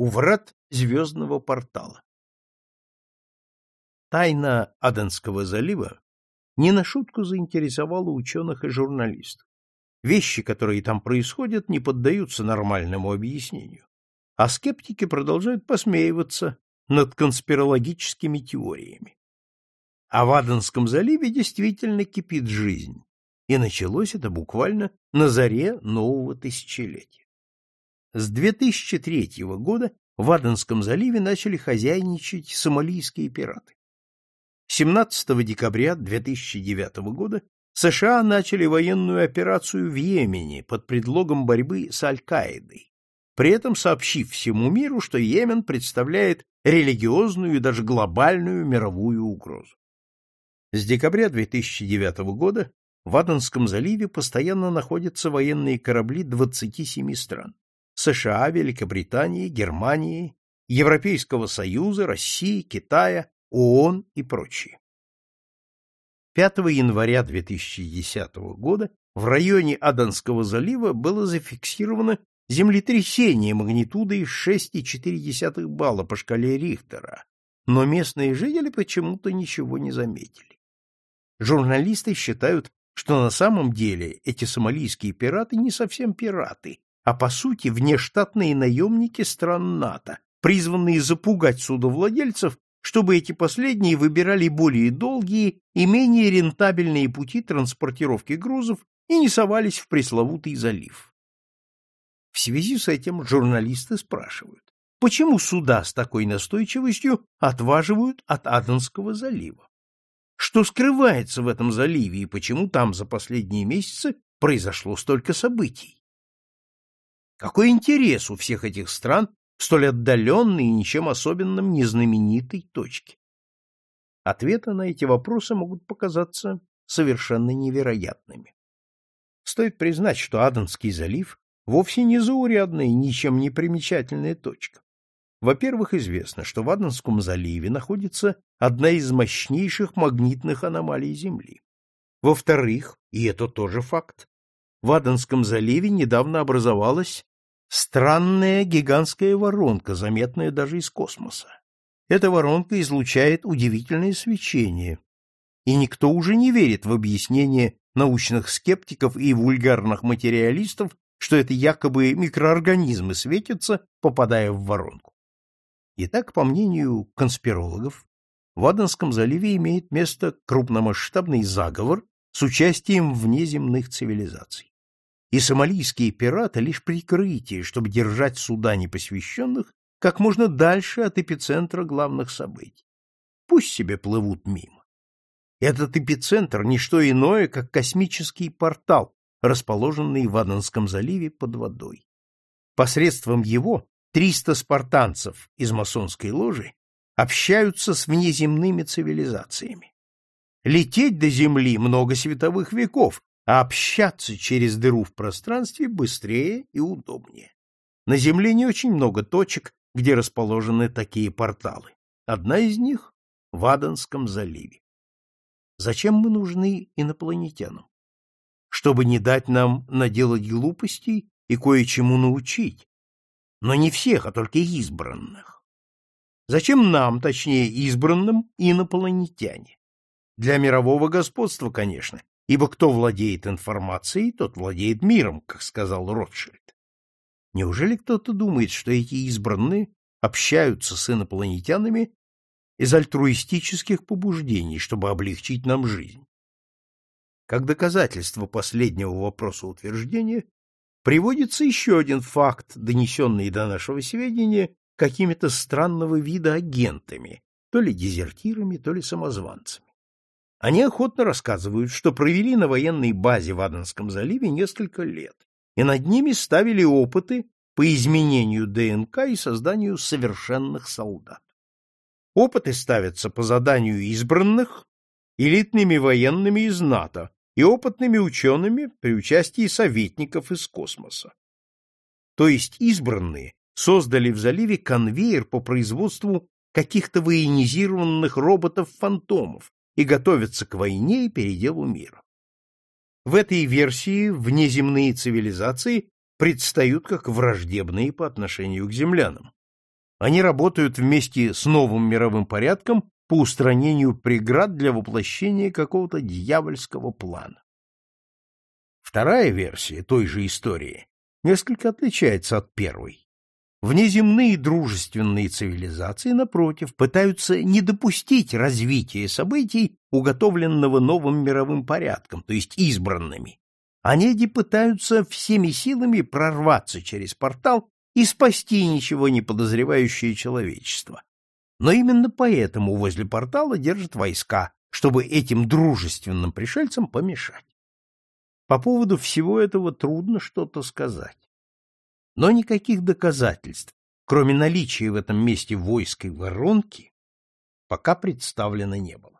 У врат звездного портала. Тайна Аденского залива не на шутку заинтересовала ученых и журналистов. Вещи, которые там происходят, не поддаются нормальному объяснению. А скептики продолжают посмеиваться над конспирологическими теориями. А в Аденском заливе действительно кипит жизнь. И началось это буквально на заре нового тысячелетия. С 2003 года в Аденском заливе начали хозяйничать сомалийские пираты. 17 декабря 2009 года США начали военную операцию в Йемене под предлогом борьбы с Аль-Каидой, при этом сообщив всему миру, что Йемен представляет религиозную и даже глобальную мировую угрозу. С декабря 2009 года в Аденском заливе постоянно находятся военные корабли 27 стран – США, Великобритании, Германии, Европейского Союза, России, Китая, ООН и прочие. 5 января 2010 года в районе Аденского залива было зафиксировано землетрясение магнитудой 6,4 балла по шкале Рихтера, но местные жители почему-то ничего не заметили. Журналисты считают, что на самом деле эти сомалийские пираты не совсем пираты, а по сути внештатные наемники стран НАТО, призванные запугать судовладельцев чтобы эти последние выбирали более долгие и менее рентабельные пути транспортировки грузов и не совались в пресловутый залив. В связи с этим журналисты спрашивают, почему суда с такой настойчивостью отваживают от Аденского залива? Что скрывается в этом заливе и почему там за последние месяцы произошло столько событий? Какой интерес у всех этих стран столь отдаленной и ничем особенным не знаменитой точке? Ответы на эти вопросы могут показаться совершенно невероятными. Стоит признать, что Аденский залив вовсе не заурядная и ничем не примечательная точка. Во-первых, известно, что в Аденском заливе находится одна из мощнейших магнитных аномалий Земли. Во-вторых, и это тоже факт, в Аденском заливе недавно образовалась Странная гигантская воронка, заметная даже из космоса. Эта воронка излучает удивительное свечение, и никто уже не верит в объяснение научных скептиков и вульгарных материалистов, что это якобы микроорганизмы светятся, попадая в воронку. Итак, по мнению конспирологов, в Аденском заливе имеет место крупномасштабный заговор с участием внеземных цивилизаций и сомалийские пираты лишь прикрытие, чтобы держать суда непосвященных как можно дальше от эпицентра главных событий. Пусть себе плывут мимо. Этот эпицентр — не что иное, как космический портал, расположенный в Аденском заливе под водой. Посредством его 300 спартанцев из масонской ложи общаются с внеземными цивилизациями. Лететь до Земли много световых веков, а общаться через дыру в пространстве быстрее и удобнее. На Земле не очень много точек, где расположены такие порталы. Одна из них — в Аденском заливе. Зачем мы нужны инопланетянам? Чтобы не дать нам наделать глупостей и кое-чему научить. Но не всех, а только избранных. Зачем нам, точнее избранным, инопланетяне? Для мирового господства, конечно, ибо кто владеет информацией, тот владеет миром, как сказал Ротшильд. Неужели кто-то думает, что эти избранные общаются с инопланетянами из альтруистических побуждений, чтобы облегчить нам жизнь? Как доказательство последнего вопроса утверждения приводится еще один факт, донесенный до нашего сведения какими-то странного вида агентами, то ли дезертирами, то ли самозванцами. Они охотно рассказывают, что провели на военной базе в Аденском заливе несколько лет, и над ними ставили опыты по изменению ДНК и созданию совершенных солдат. Опыты ставятся по заданию избранных элитными военными из НАТО и опытными учеными при участии советников из космоса. То есть избранные создали в заливе конвейер по производству каких-то военизированных роботов-фантомов, и готовятся к войне и переделу мира. В этой версии внеземные цивилизации предстают как враждебные по отношению к землянам. Они работают вместе с новым мировым порядком по устранению преград для воплощения какого-то дьявольского плана. Вторая версия той же истории несколько отличается от первой. Внеземные дружественные цивилизации, напротив, пытаются не допустить развития событий, уготовленного новым мировым порядком, то есть избранными. Они пытаются всеми силами прорваться через портал и спасти ничего не подозревающее человечество. Но именно поэтому возле портала держат войска, чтобы этим дружественным пришельцам помешать. По поводу всего этого трудно что-то сказать. Но никаких доказательств, кроме наличия в этом месте войской воронки, пока представлено не было.